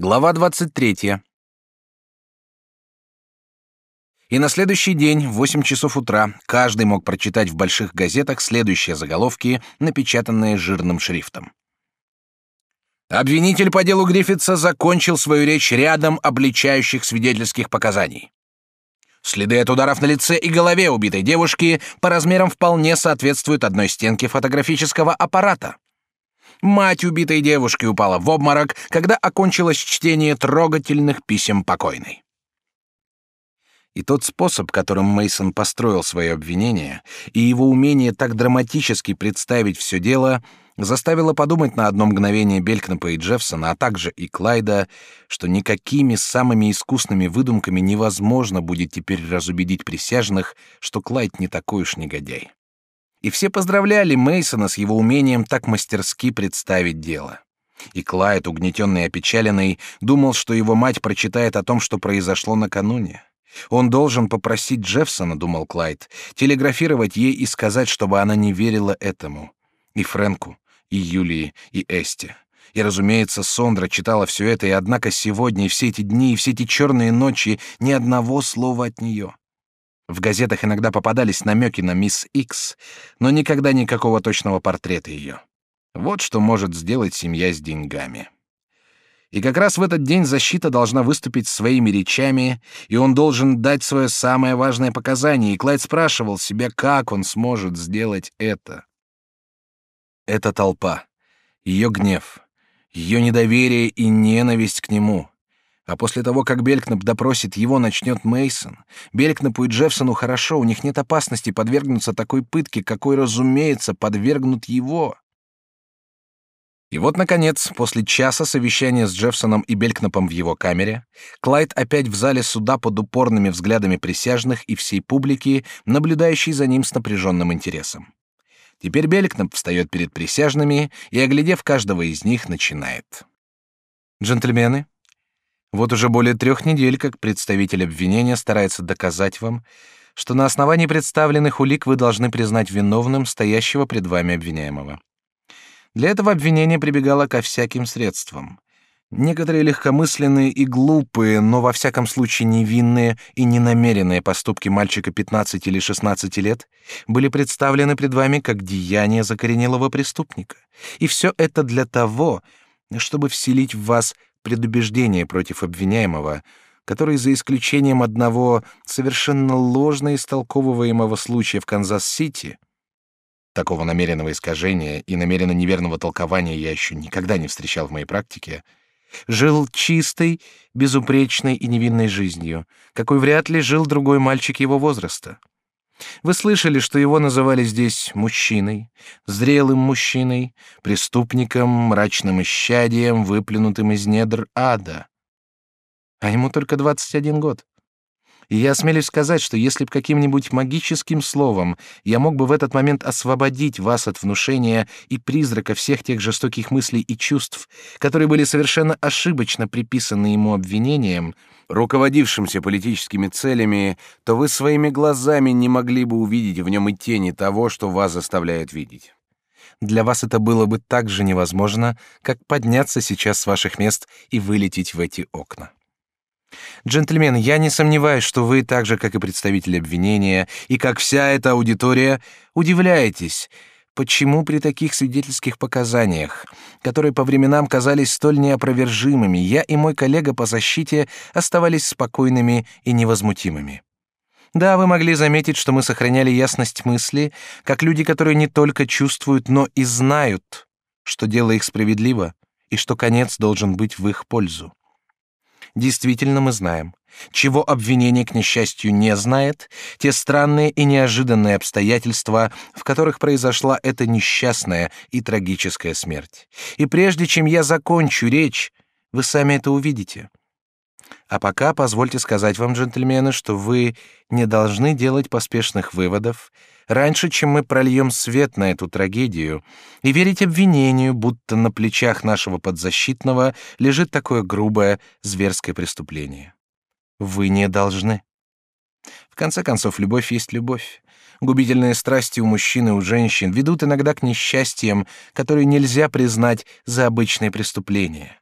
Глава 23. И на следующий день в 8 часов утра каждый мог прочитать в больших газетах следующие заголовки, напечатанные жирным шрифтом. Обвинитель по делу Гриффитса закончил свою речь рядом обличающих свидетельских показаний. Следы от ударов на лице и голове убитой девушки по размерам вполне соответствуют одной стенке фотографического аппарата. Мать убитой девушки упала в обморок, когда окончилось чтение трогательных писем покойной. И тот способ, которым Мейсон построил свое обвинение, и его умение так драматически представить все дело, заставило подумать на одно мгновение Белькнапа и Джеффсона, а также и Клайда, что никакими самыми искусными выдумками невозможно будет теперь разубедить присяжных, что Клайд не такой уж негодяй. И все поздравляли Мейсона с его умением так мастерски представить дело. И Клайд, угнетенный и опечаленный, думал, что его мать прочитает о том, что произошло накануне. Он должен попросить Джеффсона, думал Клайд, телеграфировать ей и сказать, чтобы она не верила этому. И Фрэнку, и Юлии, и Эсте. И, разумеется, Сондра читала все это, и однако сегодня, и все эти дни, и все эти черные ночи ни одного слова от нее. В газетах иногда попадались намеки на мисс Икс, но никогда никакого точного портрета ее. Вот что может сделать семья с деньгами. И как раз в этот день защита должна выступить своими речами, и он должен дать свое самое важное показание, и Клайд спрашивал себя, как он сможет сделать это. Эта толпа, ее гнев, ее недоверие и ненависть к нему, а после того, как Белькнап допросит его, начнет Мейсон. Белькнапу и Джеффсону хорошо, у них нет опасности подвергнуться такой пытке, какой, разумеется, подвергнут его. И вот, наконец, после часа совещания с Джеффсоном и Белькнапом в его камере, Клайд опять в зале суда под упорными взглядами присяжных и всей публики, наблюдающей за ним с напряженным интересом. Теперь Белькнап встает перед присяжными и, оглядев каждого из них, начинает. «Джентльмены, вот уже более трех недель, как представитель обвинения старается доказать вам, что на основании представленных улик вы должны признать виновным стоящего пред вами обвиняемого. Для этого обвинение прибегало ко всяким средствам. Некоторые легкомысленные и глупые, но во всяком случае невинные и ненамеренные поступки мальчика 15 или 16 лет были представлены пред вами как деяние закоренелого преступника. И все это для того, чтобы вселить в вас предубеждение против обвиняемого, который за исключением одного совершенно ложно истолковываемого случая в Канзас-Сити, такого намеренного искажения и намеренно неверного толкования я еще никогда не встречал в моей практике, жил чистой, безупречной и невинной жизнью, какой вряд ли жил другой мальчик его возраста. Вы слышали, что его называли здесь мужчиной, зрелым мужчиной, преступником, мрачным исчадием, выплюнутым из недр ада. А ему только 21 год. И я осмелюсь сказать, что если б каким-нибудь магическим словом я мог бы в этот момент освободить вас от внушения и призрака всех тех жестоких мыслей и чувств, которые были совершенно ошибочно приписаны ему обвинением, руководившимся политическими целями, то вы своими глазами не могли бы увидеть в нем и тени того, что вас заставляет видеть. Для вас это было бы так же невозможно, как подняться сейчас с ваших мест и вылететь в эти окна. Джентльмены, я не сомневаюсь, что вы, так же как и представители обвинения, и как вся эта аудитория, удивляетесь, почему при таких свидетельских показаниях, которые по временам казались столь неопровержимыми, я и мой коллега по защите оставались спокойными и невозмутимыми. Да, вы могли заметить, что мы сохраняли ясность мысли, как люди, которые не только чувствуют, но и знают, что дело их справедливо и что конец должен быть в их пользу. Действительно, мы знаем. Чего обвинение, к несчастью, не знает, те странные и неожиданные обстоятельства, в которых произошла эта несчастная и трагическая смерть. И прежде чем я закончу речь, вы сами это увидите. А пока позвольте сказать вам, джентльмены, что вы не должны делать поспешных выводов, раньше, чем мы прольем свет на эту трагедию, и верить обвинению, будто на плечах нашего подзащитного лежит такое грубое, зверское преступление. Вы не должны. В конце концов, любовь есть любовь. Губительные страсти у мужчин и у женщин ведут иногда к несчастьям, которые нельзя признать за обычные преступления.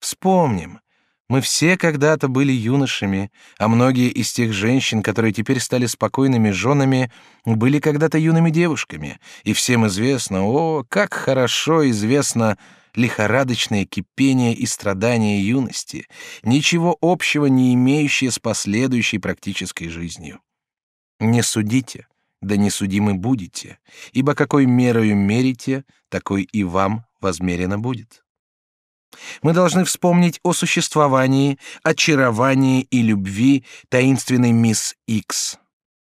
Вспомним, Мы все когда-то были юношами, а многие из тех женщин, которые теперь стали спокойными женами, были когда-то юными девушками, и всем известно, о, как хорошо известно лихорадочное кипение и страдания юности, ничего общего не имеющее с последующей практической жизнью. Не судите, да не судимы будете, ибо какой мерою мерите, такой и вам возмерено будет. Мы должны вспомнить о существовании, очаровании и любви таинственной мисс Икс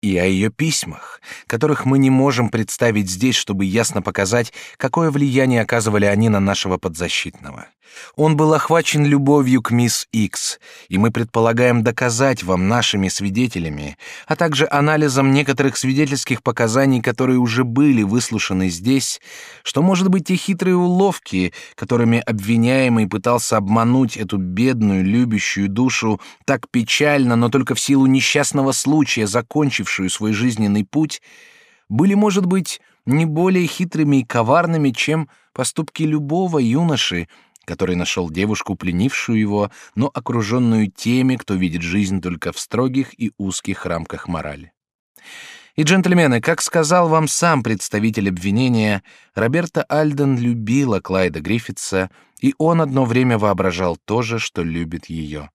и о ее письмах, которых мы не можем представить здесь, чтобы ясно показать, какое влияние оказывали они на нашего подзащитного. Он был охвачен любовью к мисс Икс, и мы предполагаем доказать вам нашими свидетелями, а также анализом некоторых свидетельских показаний, которые уже были выслушаны здесь, что, может быть, те хитрые уловки, которыми обвиняемый пытался обмануть эту бедную, любящую душу, так печально, но только в силу несчастного случая, закончившую свой жизненный путь, были, может быть, не более хитрыми и коварными, чем поступки любого юноши, который нашел девушку, пленившую его, но окруженную теми, кто видит жизнь только в строгих и узких рамках морали. И, джентльмены, как сказал вам сам представитель обвинения, Роберта Альден любила Клайда Гриффитса, и он одно время воображал то же, что любит ее.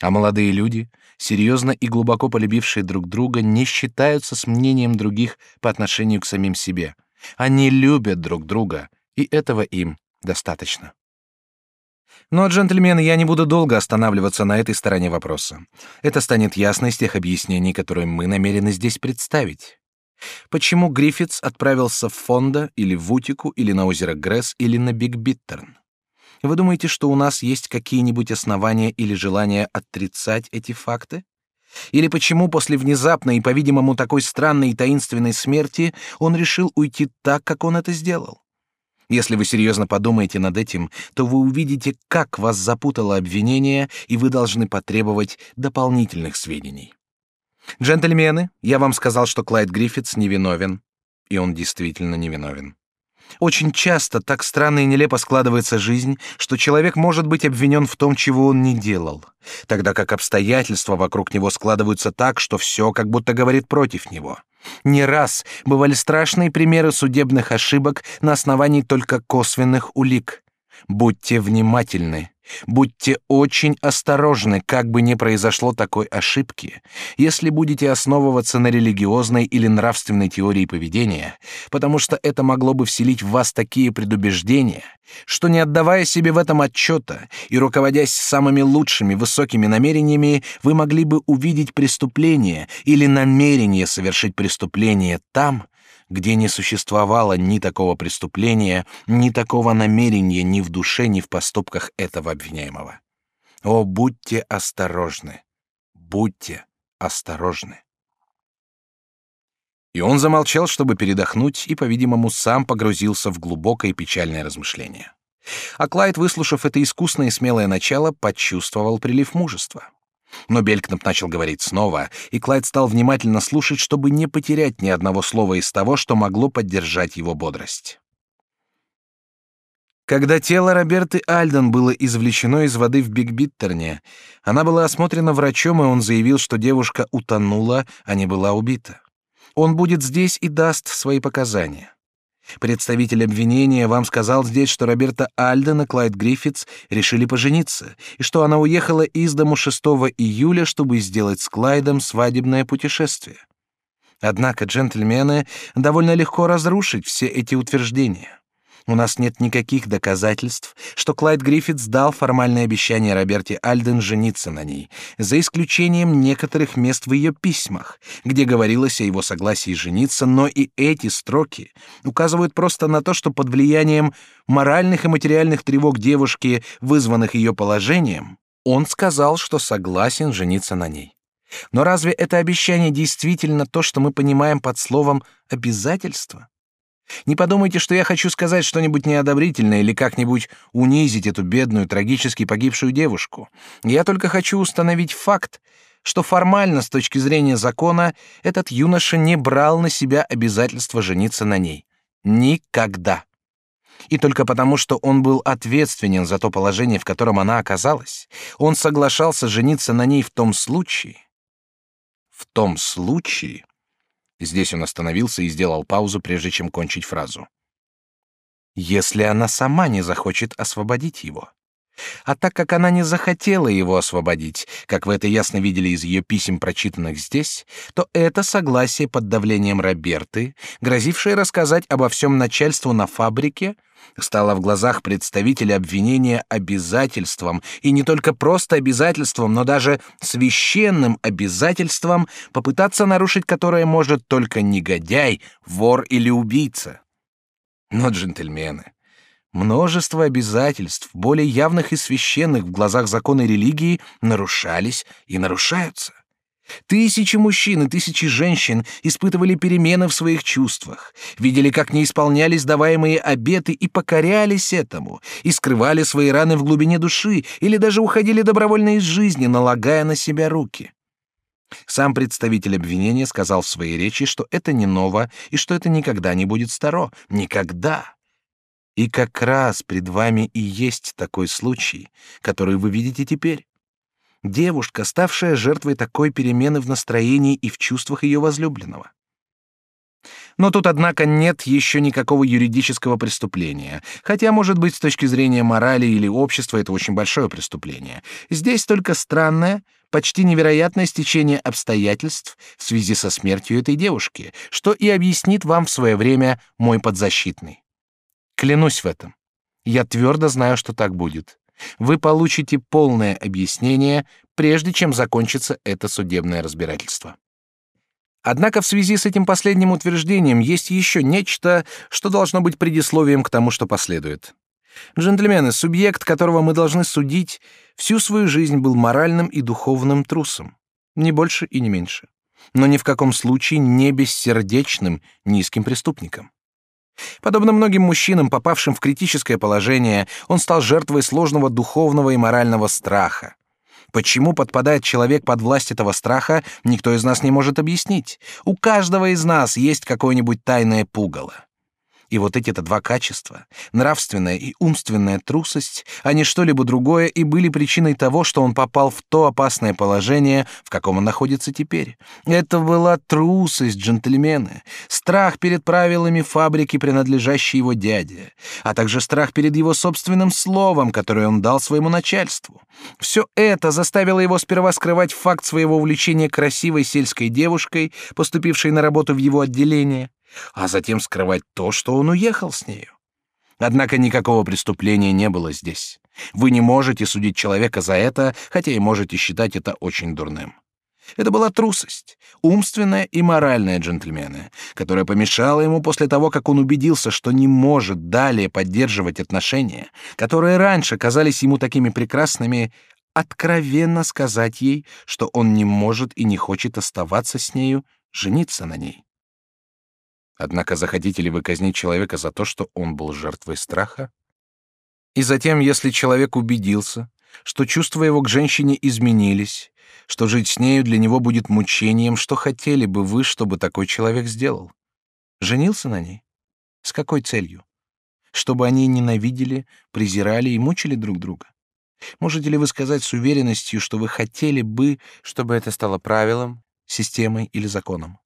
А молодые люди, серьезно и глубоко полюбившие друг друга, не считаются с мнением других по отношению к самим себе. Они любят друг друга, и этого им достаточно. Но, джентльмены, я не буду долго останавливаться на этой стороне вопроса. Это станет ясно из тех объяснений, которые мы намерены здесь представить. Почему Гриффитс отправился в Фонда или в Утику или на озеро Гресс или на Биг Биттерн? Вы думаете, что у нас есть какие-нибудь основания или желание отрицать эти факты? Или почему после внезапной и, по-видимому, такой странной и таинственной смерти он решил уйти так, как он это сделал? Если вы серьезно подумаете над этим, то вы увидите, как вас запутало обвинение, и вы должны потребовать дополнительных сведений. Джентльмены, я вам сказал, что Клайд Гриффитс невиновен, и он действительно невиновен. Очень часто так странно и нелепо складывается жизнь, что человек может быть обвинен в том, чего он не делал, тогда как обстоятельства вокруг него складываются так, что все как будто говорит против него. Не раз бывали страшные примеры судебных ошибок на основании только косвенных улик. Будьте внимательны. Будьте очень осторожны, как бы ни произошло такой ошибки, если будете основываться на религиозной или нравственной теории поведения, потому что это могло бы вселить в вас такие предубеждения, что не отдавая себе в этом отчета и руководясь самыми лучшими высокими намерениями, вы могли бы увидеть преступление или намерение совершить преступление там, где не существовало ни такого преступления, ни такого намерения ни в душе, ни в поступках этого обвиняемого. О, будьте осторожны, будьте осторожны. И он замолчал, чтобы передохнуть, и, по-видимому, сам погрузился в глубокое печальное размышление. А Клайд, выслушав это искусное и смелое начало, почувствовал прилив мужества. Но Белькнап начал говорить снова, и Клайд стал внимательно слушать, чтобы не потерять ни одного слова из того, что могло поддержать его бодрость. Когда тело Роберты Альден было извлечено из воды в Бигбиттерне, она была осмотрена врачом, и он заявил, что девушка утонула, а не была убита. Он будет здесь и даст свои показания. Представитель обвинения вам сказал здесь, что Роберта Альден и Клайд Гриффитс решили пожениться, и что она уехала из дому 6 июля, чтобы сделать с Клайдом свадебное путешествие. Однако, джентльмены, довольно легко разрушить все эти утверждения. У нас нет никаких доказательств, что Клайд Гриффитс дал формальное обещание Роберте Альден жениться на ней, за исключением некоторых мест в ее письмах, где говорилось о его согласии жениться, но и эти строки указывают просто на то, что под влиянием моральных и материальных тревог девушки, вызванных ее положением, он сказал, что согласен жениться на ней. Но разве это обещание действительно то, что мы понимаем под словом «обязательство»? Не подумайте, что я хочу сказать что-нибудь неодобрительное или как-нибудь унизить эту бедную, трагически погибшую девушку. Я только хочу установить факт, что формально, с точки зрения закона, этот юноша не брал на себя обязательство жениться на ней. Никогда. И только потому, что он был ответственен за то положение, в котором она оказалась, он соглашался жениться на ней в том случае. В том случае. Здесь он остановился и сделал паузу, прежде чем кончить фразу. Если она сама не захочет освободить его. А так как она не захотела его освободить, как вы это ясно видели из ее писем, прочитанных здесь, то это согласие под давлением Роберты, грозившее рассказать обо всем начальству на фабрике, стало в глазах представителя обвинения обязательством, и не только просто обязательством, но даже священным обязательством, попытаться нарушить которое может только негодяй, вор или убийца. Но, джентльмены, Множество обязательств, более явных и священных в глазах закона и религии, нарушались и нарушаются. Тысячи мужчин и тысячи женщин испытывали перемены в своих чувствах, видели, как не исполнялись даваемые обеты и покорялись этому, и скрывали свои раны в глубине души или даже уходили добровольно из жизни, налагая на себя руки. Сам представитель обвинения сказал в своей речи, что это не ново и что это никогда не будет старо. Никогда. И как раз пред вами и есть такой случай, который вы видите теперь. Девушка, ставшая жертвой такой перемены в настроении и в чувствах ее возлюбленного. Но тут, однако, нет еще никакого юридического преступления, хотя, может быть, с точки зрения морали или общества это очень большое преступление. Здесь только странное, почти невероятное стечение обстоятельств в связи со смертью этой девушки, что и объяснит вам в свое время мой подзащитный. Клянусь в этом. Я твердо знаю, что так будет. Вы получите полное объяснение, прежде чем закончится это судебное разбирательство. Однако в связи с этим последним утверждением есть еще нечто, что должно быть предисловием к тому, что последует. Джентльмены, субъект, которого мы должны судить, всю свою жизнь был моральным и духовным трусом, не больше и не меньше, но ни в каком случае не бессердечным низким преступником. Подобно многим мужчинам, попавшим в критическое положение, он стал жертвой сложного духовного и морального страха. Почему подпадает человек под власть этого страха, никто из нас не может объяснить. У каждого из нас есть какое-нибудь тайное пугало. И вот эти-то два качества, нравственная и умственная трусость, а не что-либо другое, и были причиной того, что он попал в то опасное положение, в каком он находится теперь. Это была трусость, джентльмены, страх перед правилами фабрики, принадлежащей его дяде, а также страх перед его собственным словом, которое он дал своему начальству. Все это заставило его сперва скрывать факт своего увлечения красивой сельской девушкой, поступившей на работу в его отделение, а затем скрывать то, что он уехал с нею. Однако никакого преступления не было здесь. Вы не можете судить человека за это, хотя и можете считать это очень дурным. Это была трусость, умственная и моральная, джентльмены, которая помешала ему после того, как он убедился, что не может далее поддерживать отношения, которые раньше казались ему такими прекрасными, откровенно сказать ей, что он не может и не хочет оставаться с нею, жениться на ней. Однако захотите ли вы казнить человека за то, что он был жертвой страха? И затем, если человек убедился, что чувства его к женщине изменились, что жить с нею для него будет мучением, что хотели бы вы, чтобы такой человек сделал? Женился на ней? С какой целью? Чтобы они ненавидели, презирали и мучили друг друга? Можете ли вы сказать с уверенностью, что вы хотели бы, чтобы это стало правилом, системой или законом?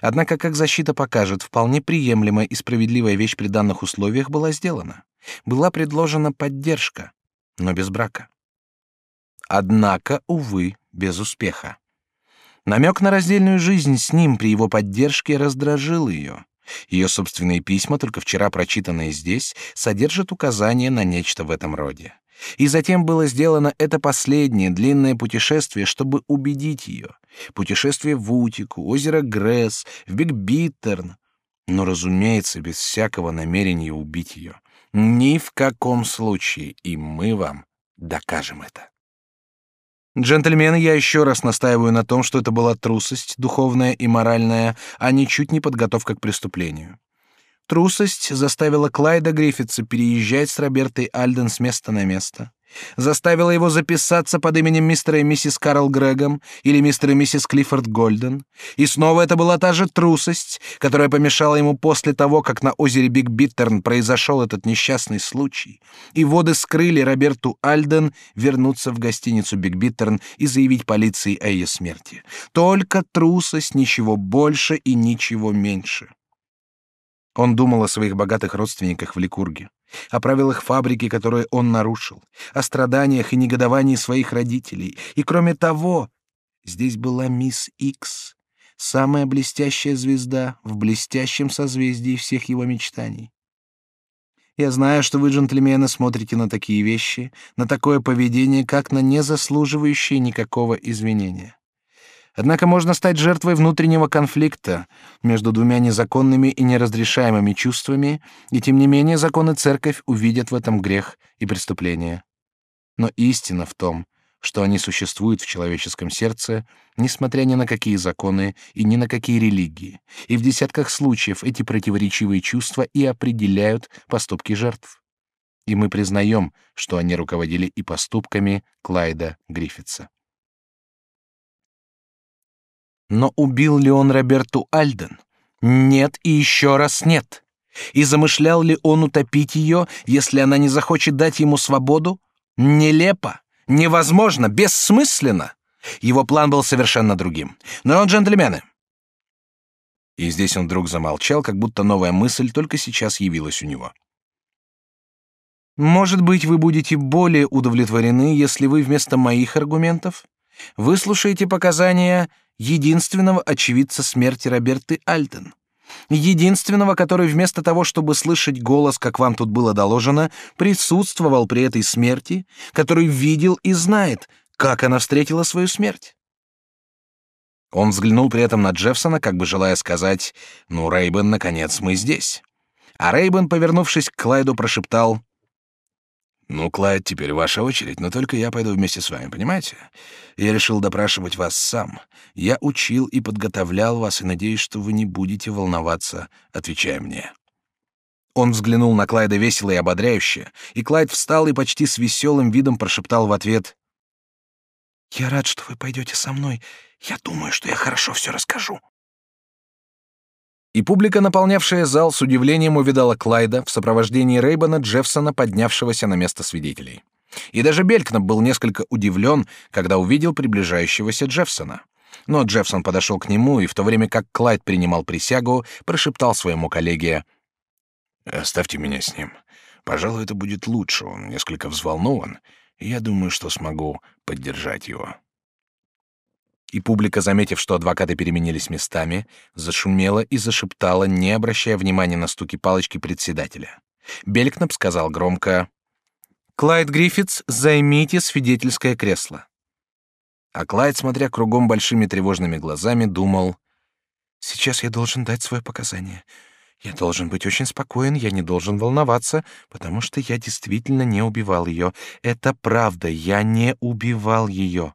Однако, как защита покажет, вполне приемлемая и справедливая вещь при данных условиях была сделана. Была предложена поддержка, но без брака. Однако, увы, без успеха. Намек на раздельную жизнь с ним при его поддержке раздражил ее. Ее собственные письма, только вчера прочитанные здесь, содержат указания на нечто в этом роде. И затем было сделано это последнее длинное путешествие, чтобы убедить ее. Путешествие в Утику, озеро Гресс, в Биг Биттерн. Но, разумеется, без всякого намерения убить ее. Ни в каком случае, и мы вам докажем это. Джентльмены, я еще раз настаиваю на том, что это была трусость, духовная и моральная, а ничуть не подготовка к преступлению. Трусость заставила Клайда Гриффитса переезжать с Робертой Альден с места на место. заставила его записаться под именем мистера и миссис Карл Грэхем или мистера и миссис Клиффорд Гольден, и снова это была та же трусость, которая помешала ему после того, как на озере Биг Биттерн произошел этот несчастный случай, и воды скрыли Роберту Альден вернуться в гостиницу Биг Биттерн и заявить полиции о ее смерти. Только трусость, ничего больше и ничего меньше. Он думал о своих богатых родственниках в Ликурге, о правилах фабрики, которые он нарушил, о страданиях и негодовании своих родителей. И кроме того, здесь была мисс Икс, самая блестящая звезда в блестящем созвездии всех его мечтаний. Я знаю, что вы, джентльмены, смотрите на такие вещи, на такое поведение, как на незаслуживающее никакого извинения. Однако можно стать жертвой внутреннего конфликта между двумя незаконными и неразрешаемыми чувствами, и тем не менее закон и церковь увидят в этом грех и преступление. Но истина в том, что они существуют в человеческом сердце, несмотря ни на какие законы и ни на какие религии, и в десятках случаев эти противоречивые чувства и определяют поступки жертв. И мы признаем, что они руководили и поступками Клайда Гриффитса. Но убил ли он Роберту Альден? Нет и еще раз нет. И замышлял ли он утопить ее, если она не захочет дать ему свободу? Нелепо, невозможно, бессмысленно. Его план был совершенно другим. Но, джентльмены... И здесь он вдруг замолчал, как будто новая мысль только сейчас явилась у него. Может быть, вы будете более удовлетворены, если вы вместо моих аргументов выслушаете показания единственного очевидца смерти Роберты Альтен. Единственного, который вместо того, чтобы слышать голос, как вам тут было доложено, присутствовал при этой смерти, который видел и знает, как она встретила свою смерть. Он взглянул при этом на Джеффсона, как бы желая сказать, «Ну, Рейбен, наконец мы здесь». А Рейбен, повернувшись к Клайду, прошептал, «Ну, Клайд, теперь ваша очередь, но только я пойду вместе с вами, понимаете? Я решил допрашивать вас сам. Я учил и подготовлял вас, и надеюсь, что вы не будете волноваться, отвечая мне». Он взглянул на Клайда весело и ободряюще, и Клайд встал и почти с веселым видом прошептал в ответ, «Я рад, что вы пойдете со мной. Я думаю, что я хорошо все расскажу». И публика, наполнявшая зал, с удивлением увидала Клайда в сопровождении Рейбана Джеффсона, поднявшегося на место свидетелей. И даже Белькнап был несколько удивлен, когда увидел приближающегося Джеффсона. Но Джеффсон подошел к нему и в то время как Клайд принимал присягу, прошептал своему коллеге: "Оставьте меня с ним. Пожалуй, это будет лучше. Он несколько взволнован, и я думаю, что смогу поддержать его". И публика, заметив, что адвокаты переменились местами, зашумела и зашептала, не обращая внимания на стуки палочки председателя. Белькнап сказал громко «Клайд Гриффитс, займите свидетельское кресло». А Клайд, смотря кругом большими тревожными глазами, думал «Сейчас я должен дать свое показание. Я должен быть очень спокоен, я не должен волноваться, потому что я действительно не убивал ее. Это правда, я не убивал ее».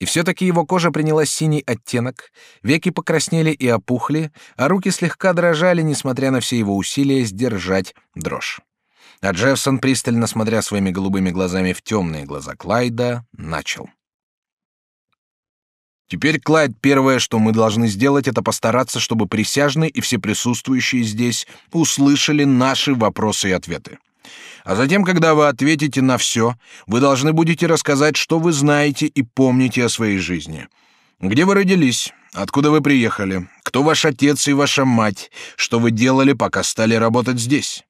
И все-таки его кожа приняла синий оттенок, веки покраснели и опухли, а руки слегка дрожали, несмотря на все его усилия сдержать дрожь. А Джеффсон, пристально смотря своими голубыми глазами в темные глаза Клайда, начал. «Теперь, Клайд, первое, что мы должны сделать, это постараться, чтобы присяжные и все присутствующие здесь услышали наши вопросы и ответы. А затем, когда вы ответите на все, вы должны будете рассказать, что вы знаете и помните о своей жизни. Где вы родились? Откуда вы приехали? Кто ваш отец и ваша мать? Что вы делали, пока стали работать здесь?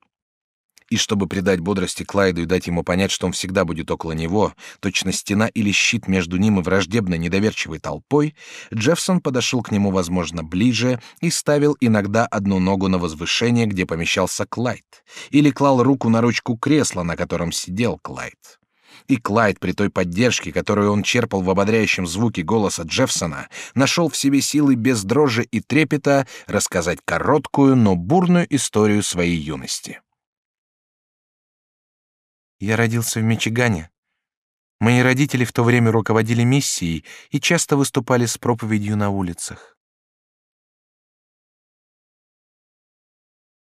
И чтобы придать бодрости Клайду и дать ему понять, что он всегда будет около него, точно стена или щит между ним и враждебной недоверчивой толпой, Джеффсон подошел к нему, возможно, ближе и ставил иногда одну ногу на возвышение, где помещался Клайд, или клал руку на ручку кресла, на котором сидел Клайд. И Клайд, при той поддержке, которую он черпал в ободряющем звуке голоса Джеффсона, нашел в себе силы без дрожи и трепета рассказать короткую, но бурную историю своей юности. Я родился в Мичигане. Мои родители в то время руководили миссией и часто выступали с проповедью на улицах.